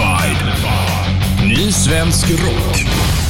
Amplified. Ny svensk rock.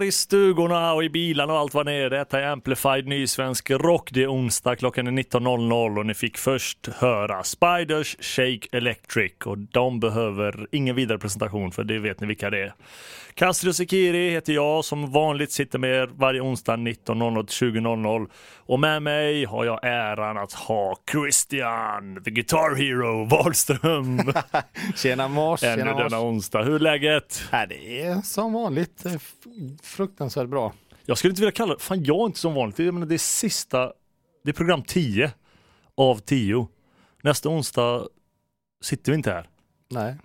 Här i stugorna och i bilarna och allt vad det är. Detta är Amplified ny svensk rock. Det är onsdag, klockan är 19.00 och ni fick först höra Spiders Shake Electric och de behöver ingen vidare presentation för det vet ni vilka det är. Castro Sekiri heter jag som vanligt sitter med er varje onsdag 19.00 till 20.00 och med mig har jag äran att ha Christian, the Guitar Hero Wahlström. Tjena mors, Ännu tjena mors. denna onsdag. Hur är läget? Ja, det är som vanligt eh, fruktansvärt bra. Jag skulle inte vilja kalla det, fan jag är inte som vanligt, jag menar, det är sista, det är program 10 av 10. Nästa onsdag sitter vi inte här. Nej,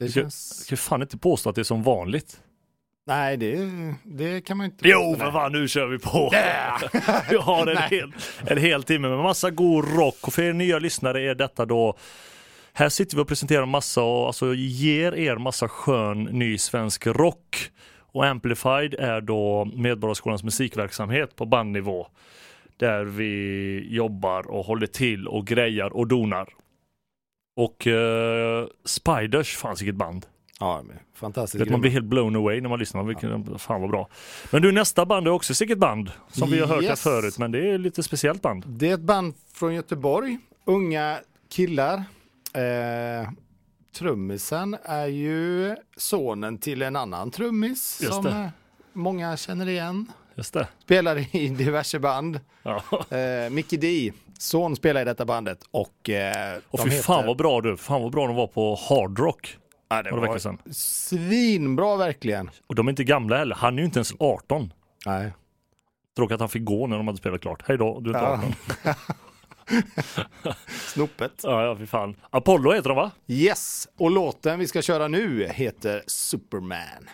det Jag känns... Jag kan fan inte påstå att det är som vanligt. Nej, det, det kan man inte. Jo, för fan, nu kör vi på. vi har en hel, en hel timme med massa god rock och för er nya lyssnare är detta då här sitter vi och presenterar massa och alltså ger er massa skön ny svensk rock. Och Amplified är då Medborgarskolans musikverksamhet på bandnivå. Där vi jobbar och håller till och grejar och donar. Och eh, Spiders, fan vilket band. Ja, men fantastiskt. Vet, man blir helt blown away när man lyssnar. Vilken, Fan vad bra. Men du nästa band är också sicket band. Som vi har hört här förut. Men det är lite speciellt band. Det är ett band från Göteborg. Unga killar. Eh, trummisen är ju sonen till en annan trummis Just som det. eh, många känner igen. Just det. Spelar i diverse band. Ja. Eh, Mickey D, son spelar i detta bandet och eh, Och fy heter- fan vad bra du. Fan vad bra de var på Hard Rock. Ja, det Några veckor var sedan. svinbra verkligen. Och de är inte gamla heller. Han är ju inte ens 18. Nej. Tråkigt att han fick gå när de hade spelat klart. Hej då, du är inte Ja. 18. Snoppet. Ja, ja, fy fan. Apollo heter de va? Yes, och låten vi ska köra nu heter Superman.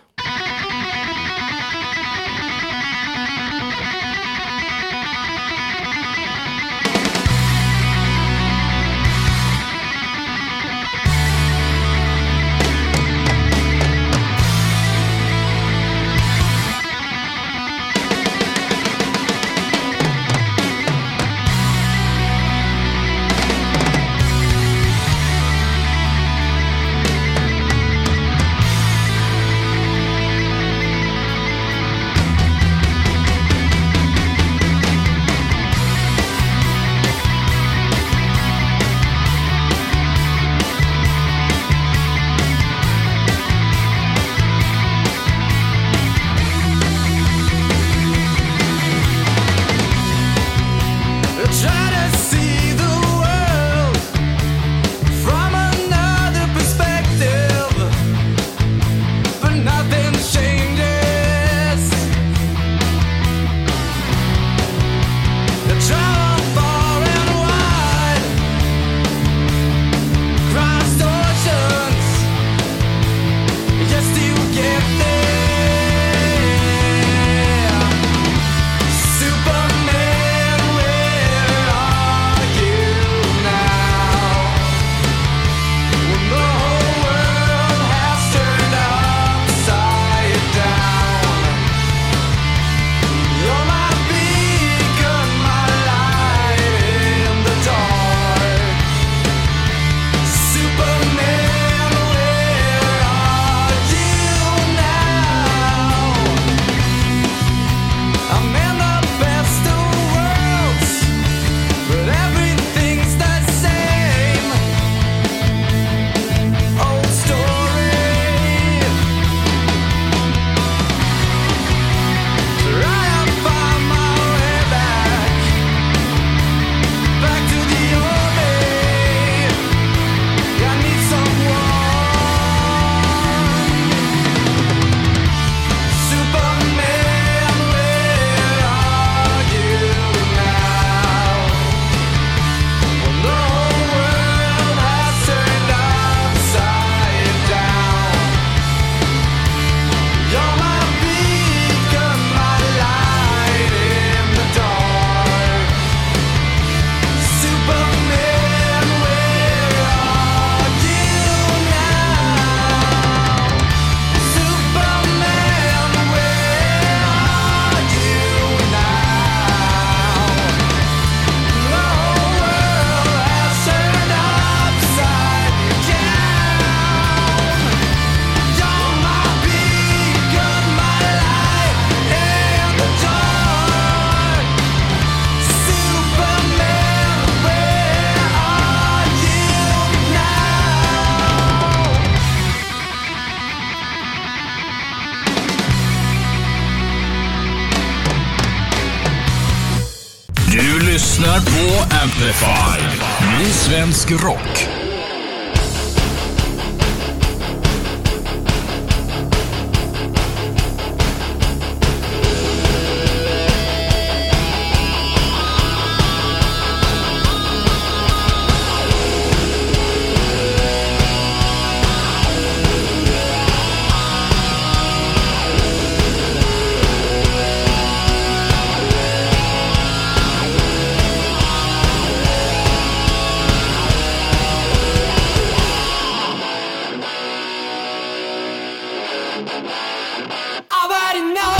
I already know.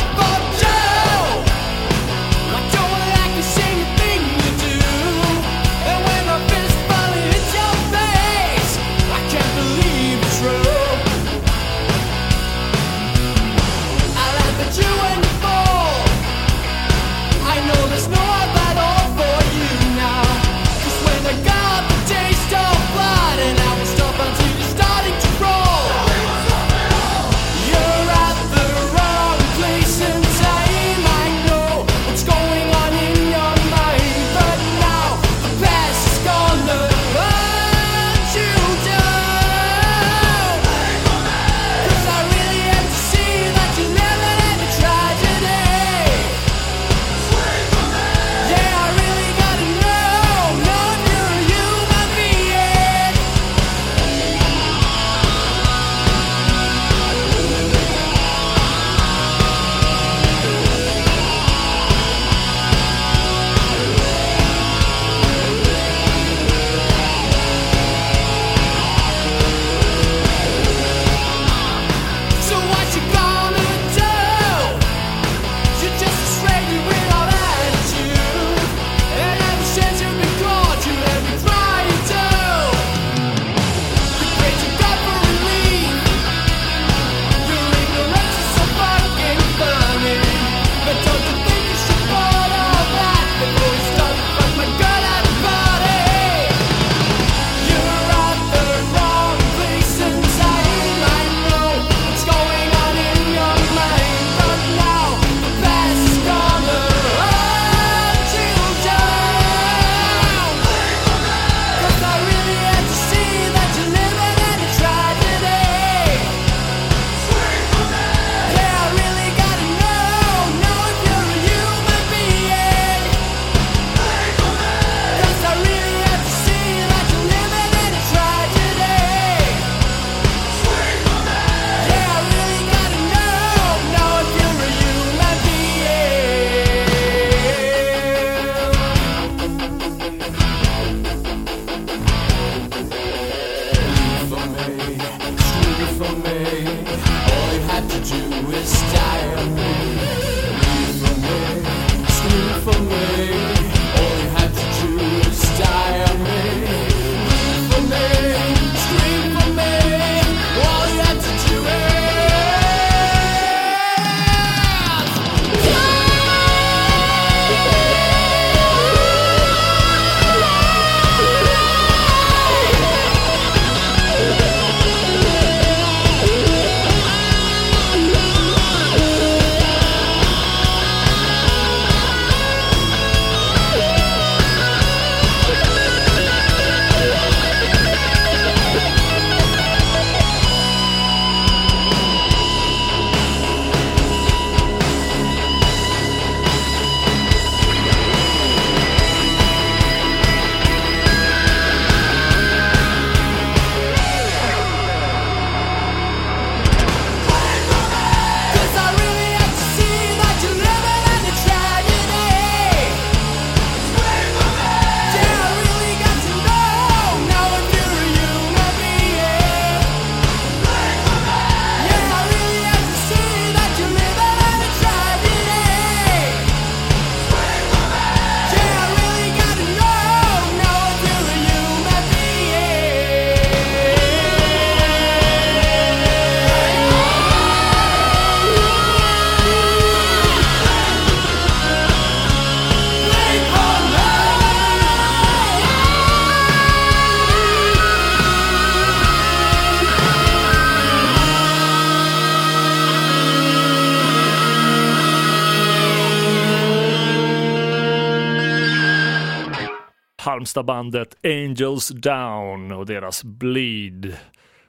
sista bandet Angels Down och deras Bleed.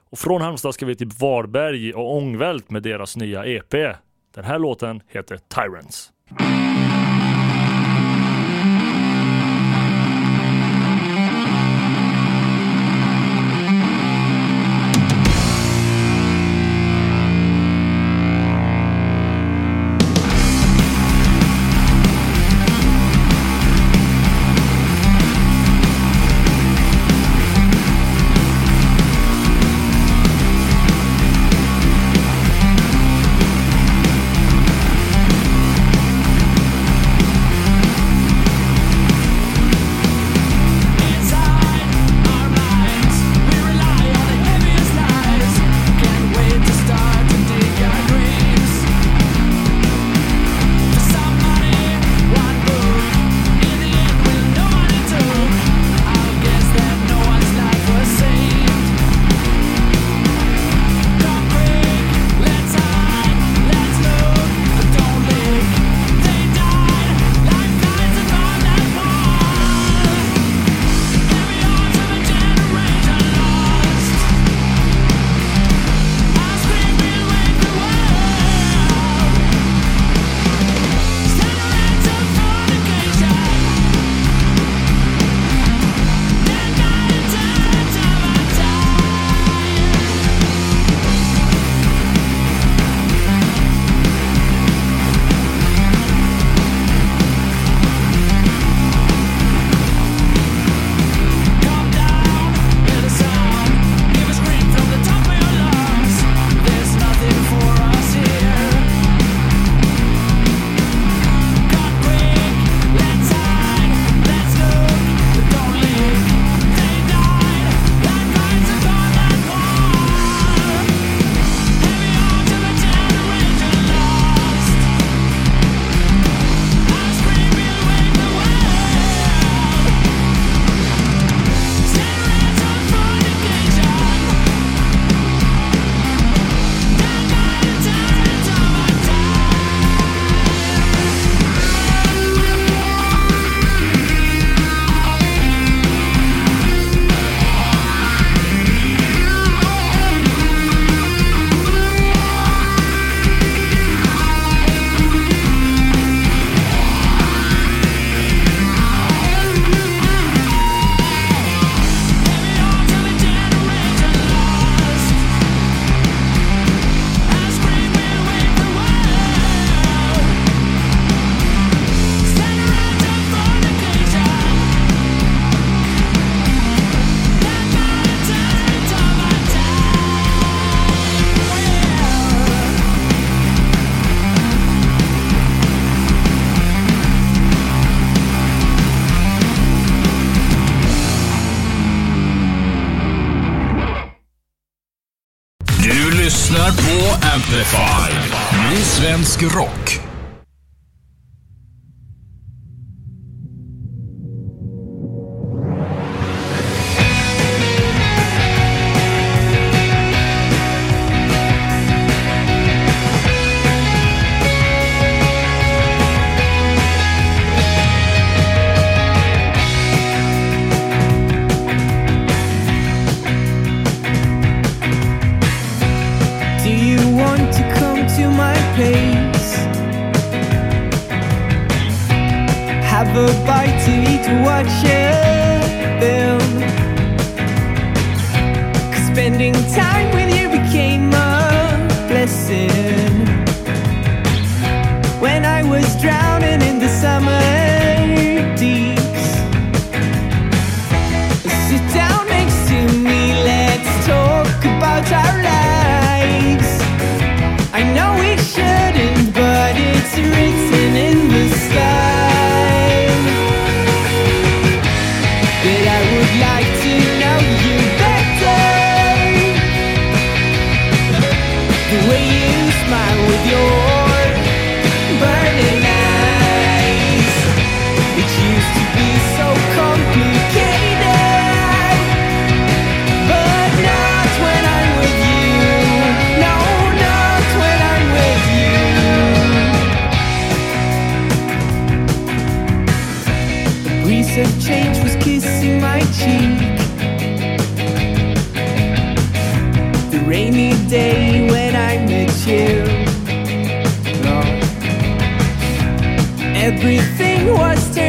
Och från Halmstad ska vi till Varberg och Ångvält med deras nya EP. Den här låten heter Tyrants.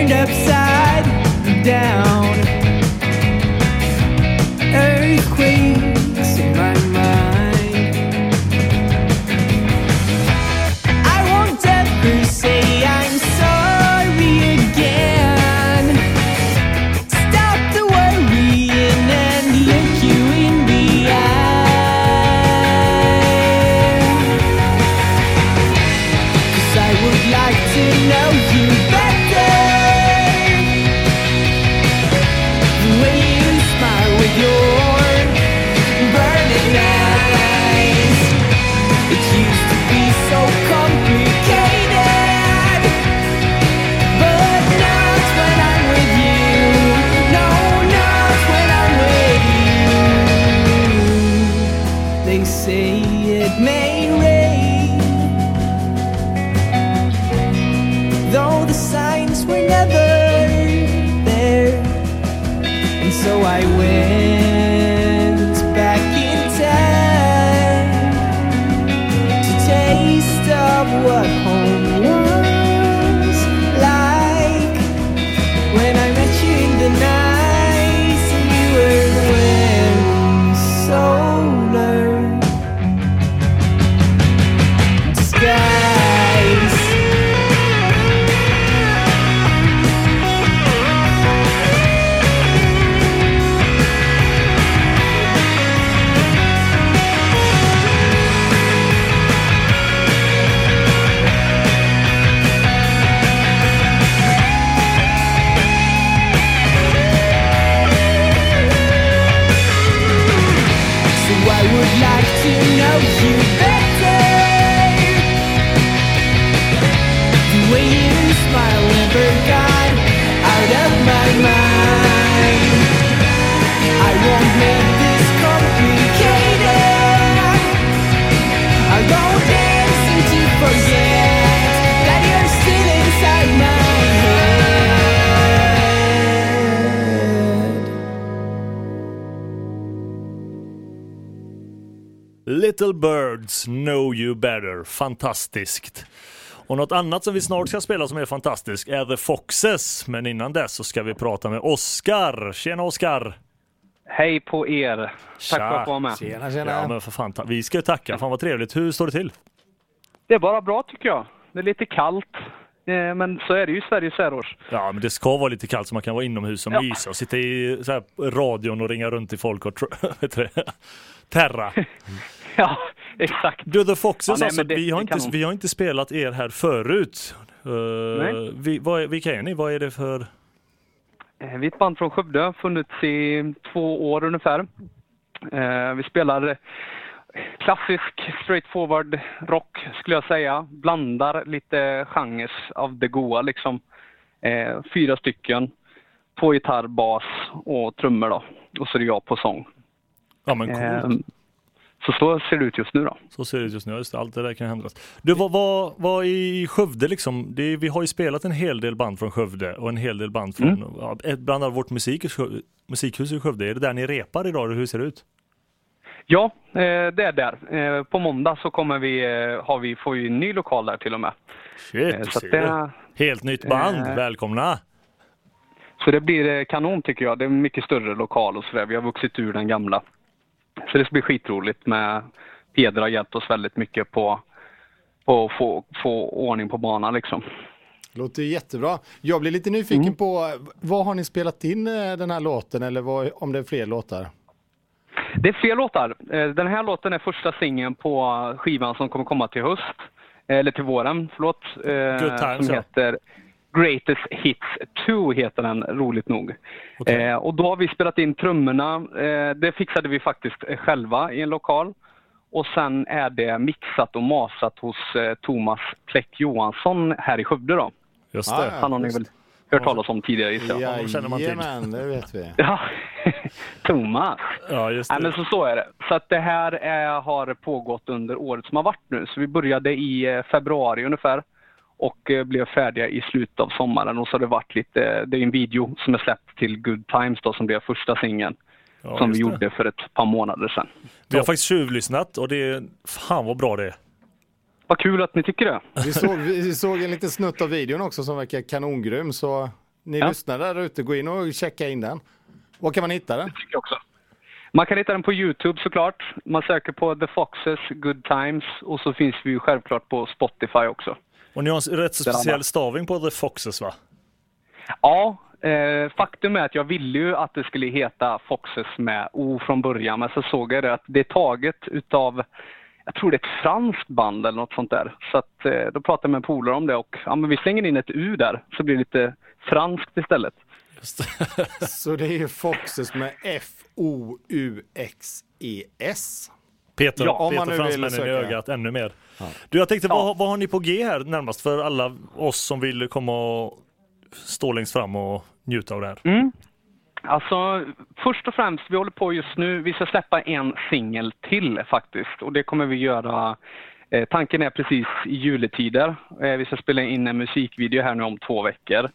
Turned upside Little Birds Know You Better. Fantastiskt. Och något annat som vi snart ska spela som är fantastiskt är The Foxes. Men innan dess så ska vi prata med Oskar. Tjena Oskar! Hej på er! Tack Tja. för att vara med. Tjena, tjena. Ja men för fan, vi ska ju tacka. Fan vad trevligt. Hur står det till? Det är bara bra tycker jag. Det är lite kallt, eh, men så är det ju i Sveriges särårs. Ja men det ska vara lite kallt så man kan vara inomhus och Ja. mysa och sitta i så här, radion och ringa runt till folk och terra. Ja, exakt. Du The Foxes Ja, nej, alltså, det- vi, har inte, vi har inte spelat er här förut. Uh, vi, vad vilka är ni? Vad är det för... Eh, Vi är ett band från Skövde, funnits i två år ungefär. Eh, Vi spelar klassisk straightforward rock skulle jag säga. Blandar lite genrer av det goa liksom. Eh, fyra stycken på gitarr, bas och trummor då. Och så är det jag på sång. Ja men coolt. Eh, så så ser det ut just nu då. Så ser det ut just nu, just det, allt det där kan ändras. Du, vad var, var i Skövde liksom? Det, vi har ju spelat en hel del band från Skövde och en hel del band från, Mm. ja, bland annat vårt musikhus, musikhus i Skövde. Är det där ni repar idag eller hur ser det ut? Ja, eh, det är där. Eh, på måndag så kommer vi, eh, har vi, får vi en ny lokal där till och med. Shit, så, det. Helt nytt band, eh, välkomna! så det blir kanon tycker jag. Det är en mycket större lokal och sådär. Vi har vuxit ur den gamla. Så det ska bli skitroligt med Peder har hjälpt oss väldigt mycket på, på att få, få ordning på banan liksom. Låter jättebra. Jag blir lite nyfiken Mm. på, vad har ni spelat in eh, den här låten eller vad, om det är fler låtar? Det är fler låtar. Eh, Den här låten är första singeln på skivan som kommer komma till höst. Eller till våren, förlåt. eh, Good times, Som ja. Greatest Hits 2 heter den, roligt nog. Okej. Eh, och då har vi spelat in trummorna. Eh, det fixade vi faktiskt eh, själva i en lokal. Och sen är det mixat och masat hos eh, Thomas Kläck Johansson här i Skövde då. Just Ja, det. Han har ni väl hört talas om tidigare gissar jag. Jajamän, det vet vi. Ja, Thomas. Ja, just Nej, det. men så, så är det. Så att det här är, har pågått under året som har varit nu. Så vi började i eh, februari ungefär och eh, blev färdiga i slutet av sommaren. Och så har det varit lite, det är en video som är släppt till Good Times då som blev första singeln Ja, som vi det. gjorde för ett par månader sedan. Vi har faktiskt tjuvlyssnat och det är, fan vad bra det är. Vad kul att ni tycker det. Vi såg, vi såg en liten snutt av videon också som verkar kanongrym så ni Ja. lyssnar där ute, gå in och checka in den. Var kan man hitta den? tycker jag också. Man kan hitta den på Youtube såklart. Man söker på The Foxes Good Times och så finns vi ju självklart på Spotify också. Och ni har en rätt så speciell andra. staving på The Foxes va? Ja, eh, faktum är att jag ville ju att det skulle heta Foxes med O från början, men så såg jag det att det är taget utav, jag tror det är ett franskt band eller något sånt där. Så att, eh, då pratade jag med en polare om det och ja, men vi slänger in ett U där, så blir det lite franskt istället. Så det är ju Foxes med F-O-U-X-E-S. Peter, Ja, Peter fransmännen i ögat ännu mer. Du, jag tänkte, vad, vad har ni på G här närmast för alla oss som vill komma och stå längst fram och njuta av det här? Mm. Alltså, först och främst, vi håller på just nu, vi ska släppa en singel till faktiskt. Och det kommer vi göra, eh, tanken är precis i juletider. Eh, vi ska spela in en musikvideo här nu om två veckor.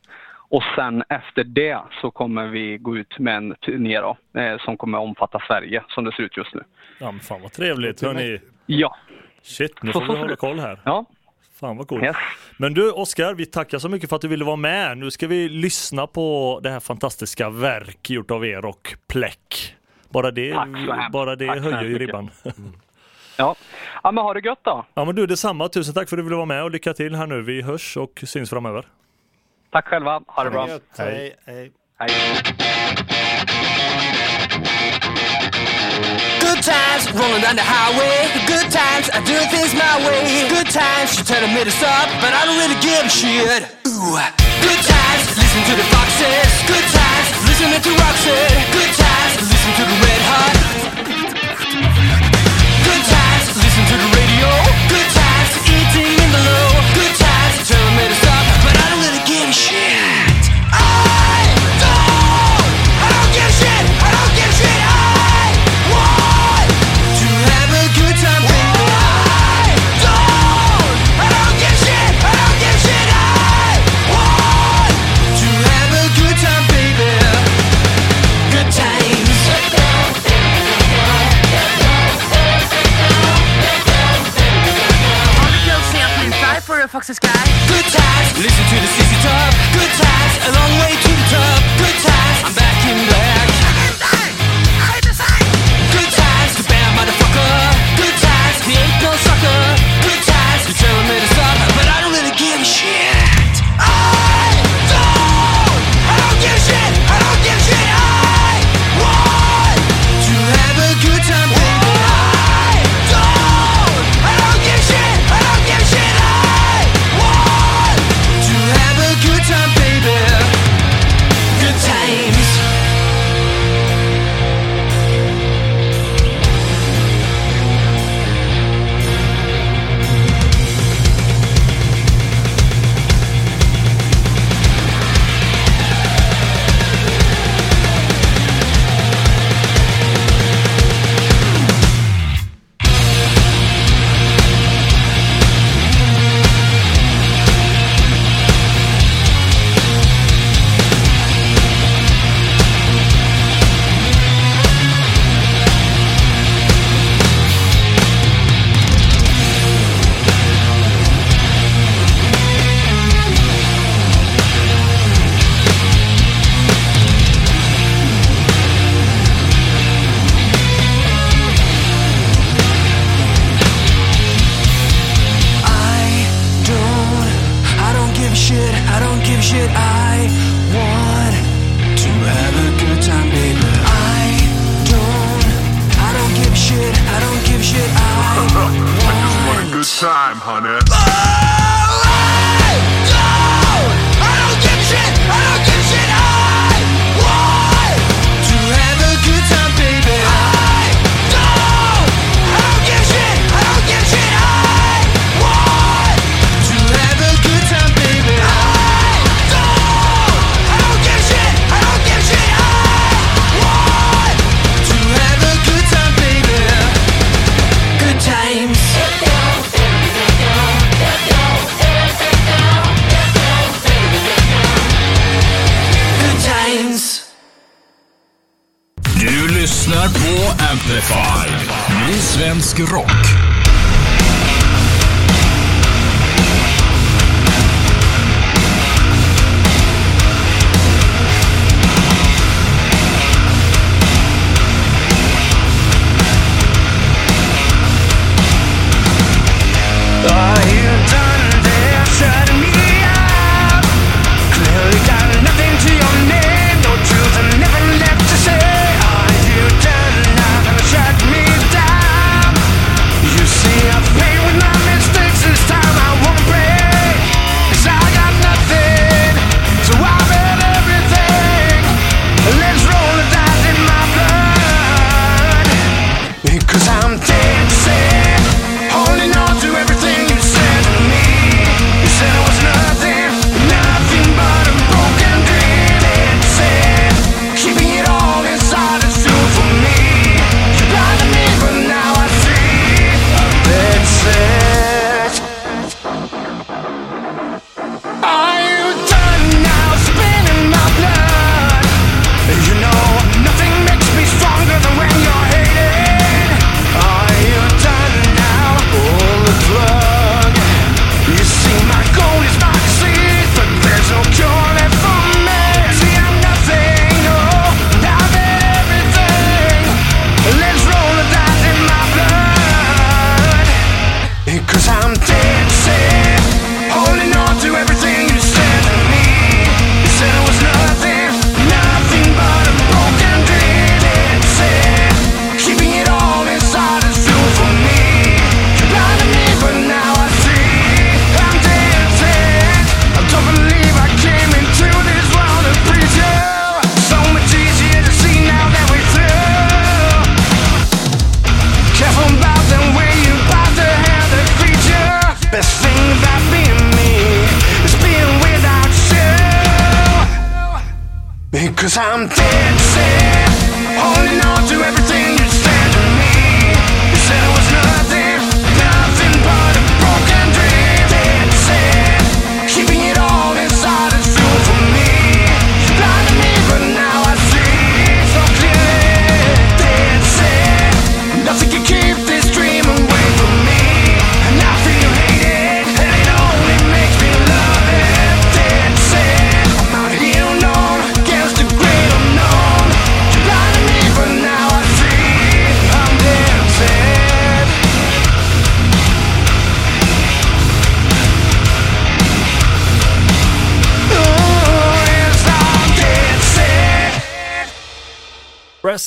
Och sen efter det så kommer vi gå ut med en turné då, eh, som kommer omfatta Sverige, som det ser ut just nu. Ja, men fan vad trevligt. Hörni, Ja, shit, nu Så får så vi ser hålla koll här. ja, Fan vad coolt. yes. Men du Oskar, vi tackar så mycket för att du ville vara med. Nu ska vi lyssna på det här fantastiska verk gjort av er och Pläck. Bara det, så bara det Tack så höjer ju ribban. Ja. ja, men ha det gött då. Ja men du detsamma, tusen tack för att du ville vara med och lycka till här nu. Vi hörs och syns framöver. Tack själva, ha det bra. Hej, hej. Hej. Good times rolling down the highway. Good times I do things my way. Good times you telling me to stop, but I don't really give a shit. Ooh. Good times listen to the foxes. Good times listening to Roxette. Good times listen to the red hot. fox's cry. Good times. Listen to the.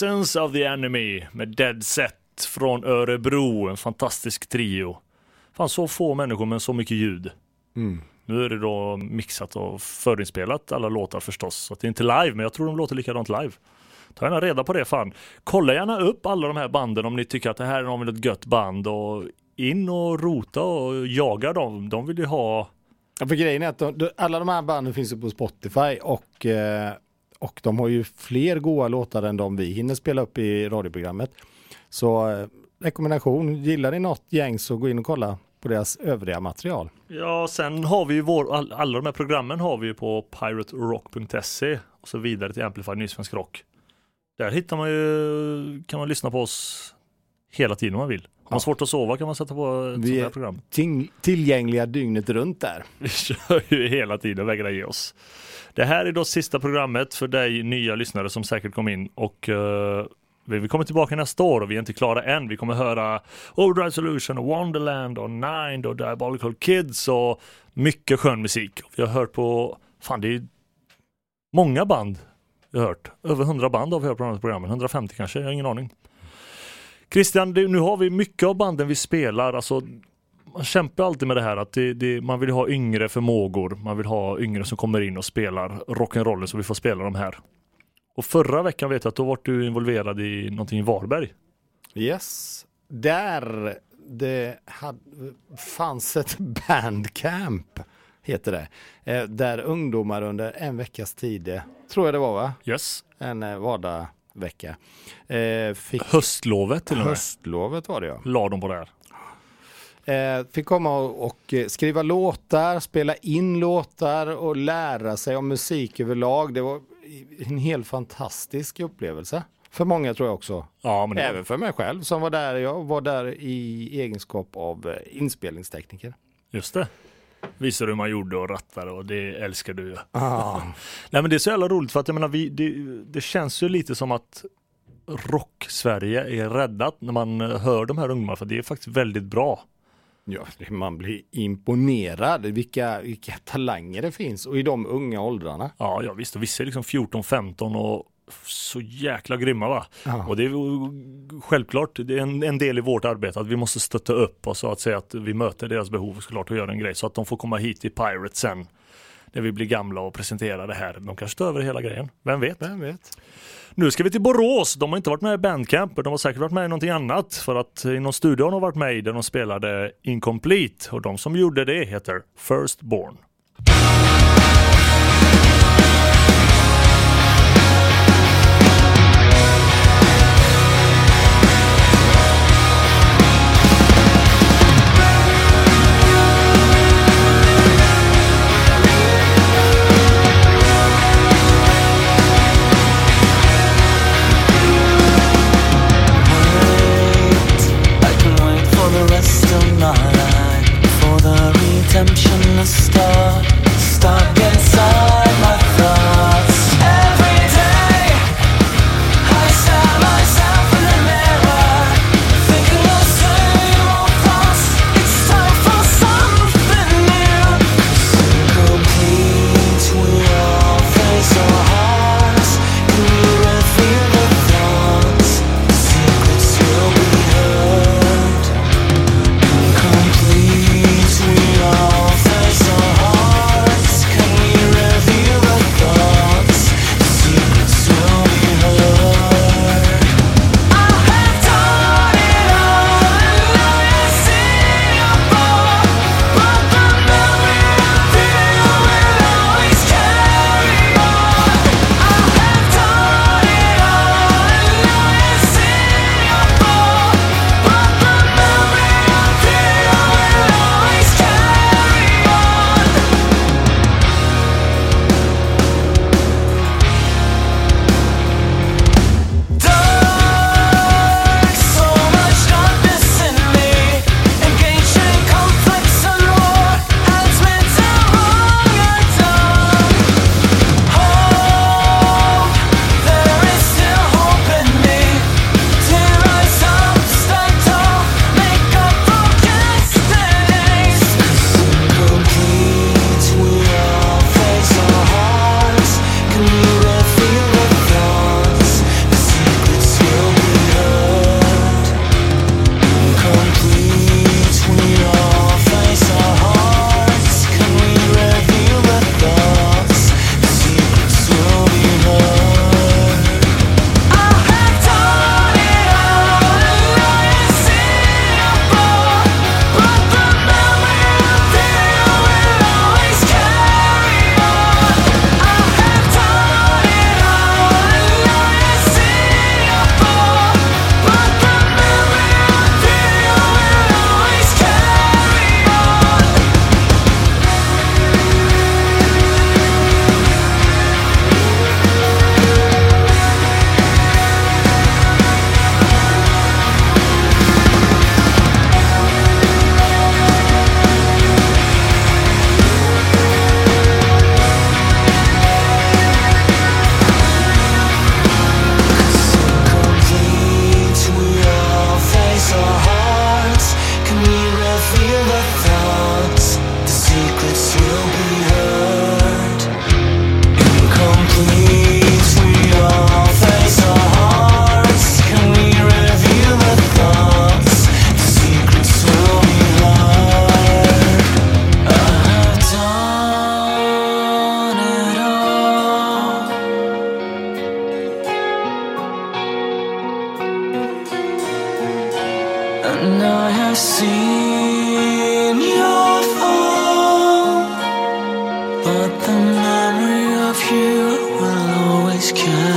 Presence of the Enemy med Dead Set från Örebro. En fantastisk trio. Fan så få människor med så mycket ljud. Nu är det då mixat och förinspelat alla låtar förstås. Så det är inte live, men jag tror de låter likadant live. Ta gärna reda på det fan. Kolla gärna upp alla de här banden om ni tycker att det här är ett gött band och in och rota och jaga dem. De vill ju ha Ja, för grejen är att de, alla de här banden finns ju på Spotify och, eh, och de har ju fler goa låtar än de vi hinner spela upp i radioprogrammet. Så eh, rekommendation, gillar ni något gäng så gå in och kolla på deras övriga material. Ja, sen har vi ju vår, all, alla de här programmen har vi ju på piraterock.se och så vidare till Amplify Nysvensk Rock. Där hittar man ju, kan man lyssna på oss hela tiden om man vill. Har man Ja. svårt att sova kan man sätta på ett Vi sånt är här program. ting, tillgängliga dygnet runt där. Vi kör ju hela tiden, vägrar ge oss. Det här är då sista programmet för dig nya lyssnare som säkert kom in och uh, vi kommer tillbaka nästa år och vi är inte klara än. Vi kommer höra Overdrive Solution, och Wonderland och Nine och Diabolical Kids och mycket skön musik. Vi har hört på fan det är många band jag har hört. Över 100 band har vi hört på de här programmen. 150 kanske, jag har ingen aning. Christian, nu har vi mycket av banden vi spelar, alltså man kämpar alltid med det här att det, det, man vill ha yngre förmågor. Man vill ha yngre som kommer in och spelar rock'n'rollen så vi får spela de här. Och förra veckan vet jag att då var du involverad i någonting i Varberg. Yes. Där det hade, fanns ett bandcamp, heter det. Eh, där ungdomar under en veckas tid, tror jag det var va? Yes. En eh. Eh, fick Höstlovet till och med. höstlovet var det ja. La de på det här. Eh, fick komma och, och eh, skriva låtar, spela in låtar och lära sig om musik överlag. Det var en helt fantastisk upplevelse. För många tror jag också. Ja, men Även för mig själv som var där. Jag var där i egenskap av eh, inspelningstekniker. Just det. Visade hur man gjorde och rattade och det älskar du ju. Ah. Nej men det är så jävla roligt för att jag menar vi, det, det känns ju lite som att rock-Sverige är räddat när man eh, hör de här ungdomarna för det är faktiskt väldigt bra. Ja, man blir imponerad vilka, vilka talanger det finns och i de unga åldrarna. Ja, ja visst och vissa är liksom 14-15 och så jäkla grymma va. Ja. Och det är självklart, det är en, en del i vårt arbete att vi måste stötta upp och så att säga att vi möter deras behov såklart och göra en grej så att de får komma hit i Pirates sen. När vi blir gamla och presentera det här. De kanske tar över hela grejen, vem vet? Vem vet? Nu ska vi till Borås. De har inte varit med i Bandcamp, de har säkert varit med i någonting annat. För att i någon studio har de varit med i där de spelade Incomplete. Och de som gjorde det heter Firstborn. sky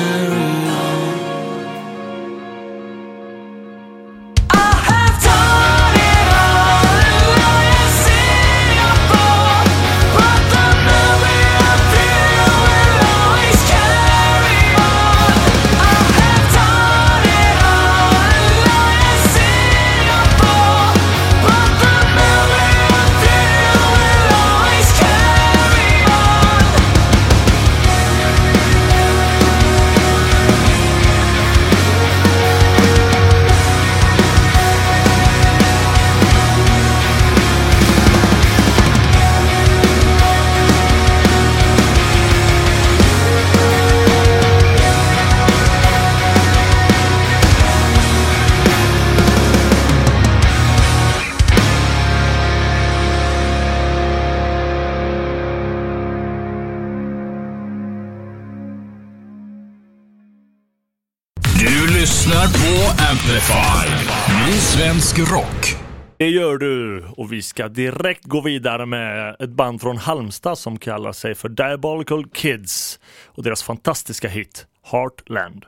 Det gör du och vi ska direkt gå vidare med ett band från Halmstad som kallar sig för Diabolical Kids och deras fantastiska hit Heartland.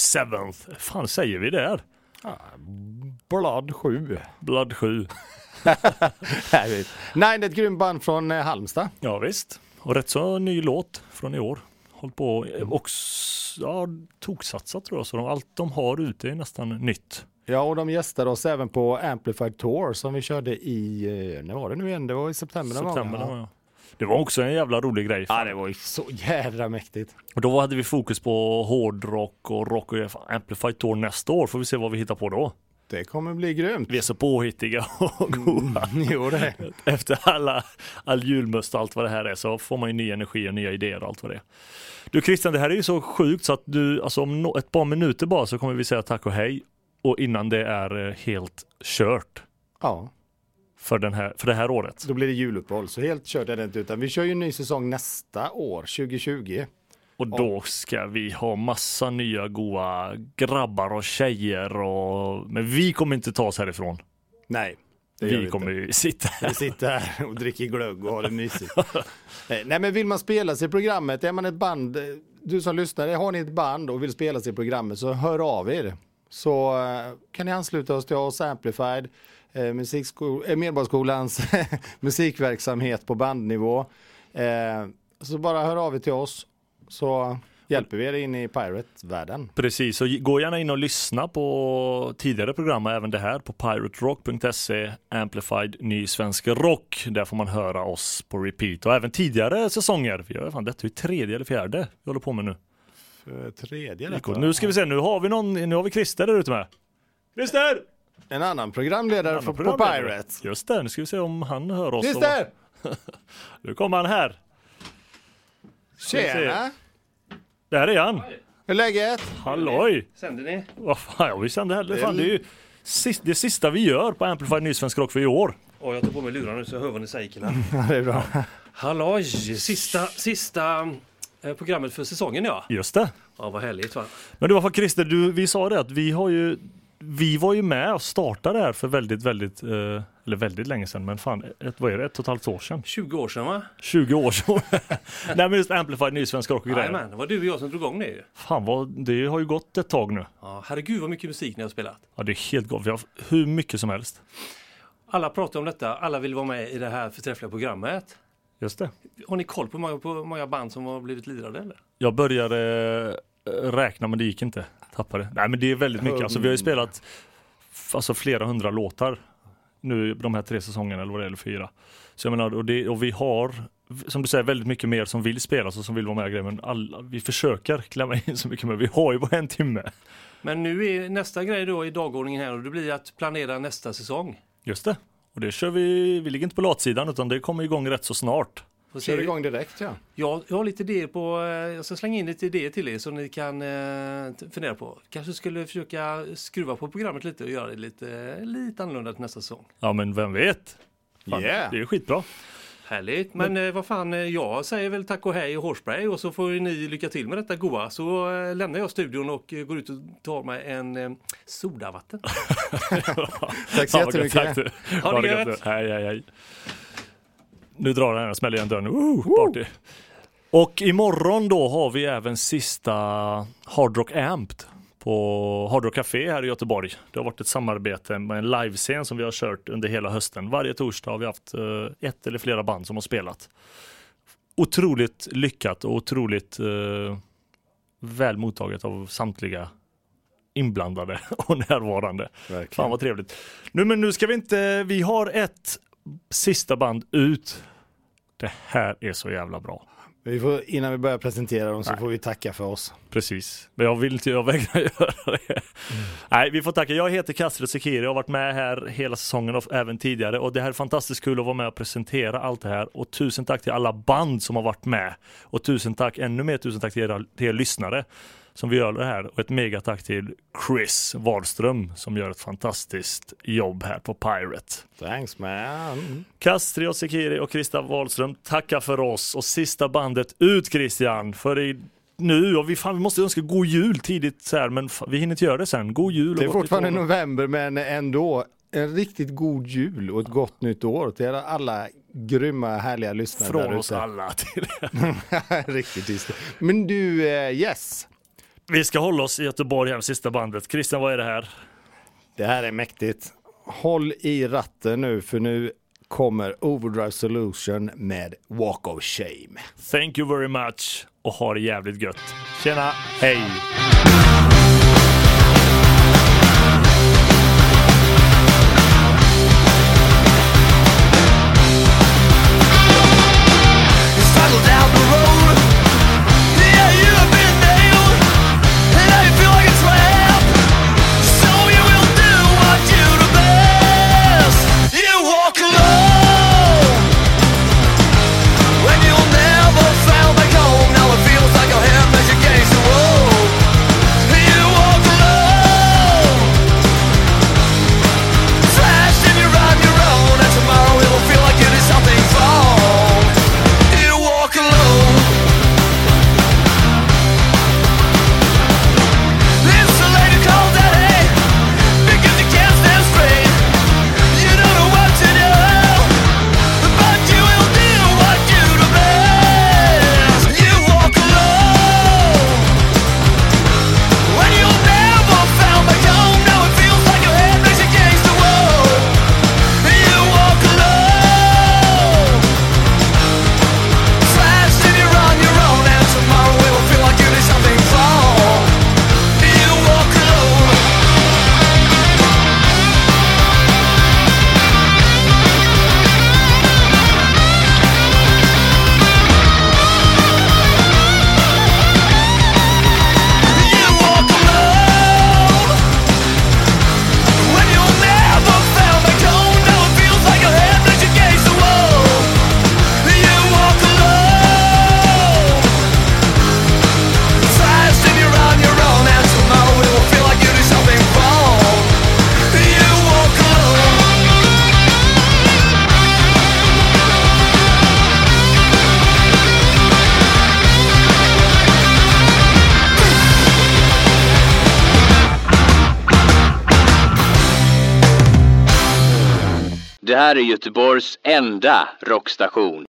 Seventh. fan säger vi där? Blad 7. Blood 7. Nej, det är ett grymt band från eh, Halmstad. Ja visst. Och rätt så ny låt från i år. Håll på och s- ja, toksatsat tror jag. Så de, allt de har ute är nästan nytt. Ja, och de gästade oss även på Amplified Tour som vi körde i, eh, när var det nu igen? Det var i september. September, ja. var jag. Det var också en jävla rolig grej. Ja, det var ju så jädra mäktigt. Och då hade vi fokus på hårdrock och rock och Amplified Tour nästa år. Får vi se vad vi hittar på då. Det kommer bli grymt. Vi är så påhittiga och goa. Jo, det. Efter alla, all julmust och allt vad det här är så får man ju ny energi och nya idéer och allt vad det är. Du Christian, det här är ju så sjukt så att du, alltså om no- ett par minuter bara så kommer vi säga tack och hej. Och innan det är eh, helt kört Ja, för, den här, för det här året. då blir det juluppehåll. Så helt kört är det inte. Utan vi kör ju en ny säsong nästa år, 2020. Och då ska vi ha massa nya goa grabbar och tjejer och... Men vi kommer inte ta oss härifrån. Nej, Vi kommer ju sitta här. Vi sitter här och dricker glögg och har det mysigt. Eh, Nej men vill man spela sig i programmet, är man ett band, eh, du som lyssnar, har ni ett band och vill spela sig i programmet så hör av er. Så eh, kan ni ansluta oss till oss Amplified, eh, eh, Medborgarskolans musikverksamhet på bandnivå. Eh, så bara hör av er till oss så hjälper vi er in i Pirate-världen. Precis, så gå gärna in och lyssna på tidigare program och även det här på piraterock.se Amplified ny svensk rock. Där får man höra oss på repeat och även tidigare säsonger. Vi gör fan detta är tredje eller fjärde vi håller på med nu. För tredje Coolt. Nu ska vi se, nu har vi någon, nu har vi Christer där ute med. Christer! En annan programledare Annan på, på programledare. Pirate. Just det, nu ska vi se om han hör oss. Christer! Och, nu kommer han här. Tjena! Där är han. Hur är läget? Halloj! Sänder ni? Vad fan, ja, vi sänder heller. Fan, det är ju sist, det sista vi gör på Amplified Ny Svensk Rock för i år. Åh, jag tar på mig lurarna nu så jag hör vad ni säger killar. Ja, det är bra. Halloj! Sista, sista eh, programmet för säsongen ja. Just det. Ja, vad härligt va? Men du, varför Christer, du, vi sa det att vi har ju vi var ju med och startade det här för väldigt, väldigt, eh, eller väldigt länge sedan, men fan, ett, vad är det, ett och ett halvt år sedan? 20 år sedan va? 20 år sedan. Nej men just Amplified Ny Svensk Rock och grejer. Jajamän, det var du och jag som drog igång det ju. Fan vad, det har ju gått ett tag nu. Ja, herregud vad mycket musik ni har spelat. Ja det är helt galet, vi har hur mycket som helst. Alla pratar om detta, alla vill vara med i det här förträffliga programmet. Just det. Har ni koll på många, på många band som har blivit lirade eller? Jag började eh, räkna men det gick inte. Tappade. Nej men det är väldigt mycket. Alltså vi har ju spelat alltså, flera hundra låtar nu de här tre säsongerna eller vad det är, eller fyra. Så jag menar, och, det, och vi har som du säger väldigt mycket mer som vill spela och som vill vara med i grejen. Men alla, vi försöker klämma in så mycket men vi har ju bara en timme. Men nu är nästa grej då i dagordningen här och det blir att planera nästa säsong. Just det. Och det kör vi, vi ligger inte på latsidan utan det kommer igång rätt så snart. Får Kör se. igång direkt ja. Jag, jag har lite idéer på, eh, jag ska slänga in lite idéer till er som ni kan eh, fundera på. Kanske skulle försöka skruva på programmet lite och göra det lite, lite annorlunda till nästa säsong. Ja men vem vet? Fan, Yeah. Det är skitbra. Härligt, men eh, vad fan, eh, jag säger väl tack och hej och hårspray och så får ni lycka till med detta goa. Så eh, lämnar jag studion och eh, går ut och tar mig en sodavatten. Tack så Ja, jättemycket. Ha det gött. Hej, hej, hej. Nu drar den här, smäller igen dörren. Uh, party. Och imorgon då har vi även sista Hard Rock Amped på Hard Rock Café här i Göteborg. Det har varit ett samarbete med en livescen som vi har kört under hela hösten. Varje torsdag har vi haft eh, ett eller flera band som har spelat. Otroligt lyckat och otroligt eh, väl mottaget av samtliga inblandade och närvarande. Verkligen. Fan vad trevligt. Nu men nu ska vi inte, vi har ett sista band ut. Det här är så jävla bra. Vi får, innan vi börjar presentera dem så får vi tacka för oss. Precis, men jag vill inte, jag vägrar göra det. Nej, vi får tacka. Jag heter Kastre Sekiri, jag har varit med här hela säsongen och även tidigare och det här är fantastiskt kul att vara med och presentera allt det här och tusen tack till alla band som har varit med och tusen tack, ännu mer tusen tack till er, till er lyssnare som vi gör det här och ett megatack till Chris Wahlström som gör ett fantastiskt jobb här på Pirate. Thanks man. Kastri och Sekiri och Krista Wahlström tackar för oss och sista bandet ut Christian för i, nu och vi, fan, vi måste önska god jul tidigt så här men vi hinner inte göra det sen. God jul Det är fortfarande november men ändå en riktigt god jul och ett gott nytt år till alla grymma härliga lyssnare från oss alla till Riktigt trist. Men du, eh, yes. Vi ska hålla oss i Göteborg här, sista bandet. Christian, vad är det här? Det här är mäktigt. Håll i ratten nu, för nu kommer Overdrive Solution med Walk of Shame. Thank you very much och ha det jävligt gött. Tjena, hej! enda rockstation.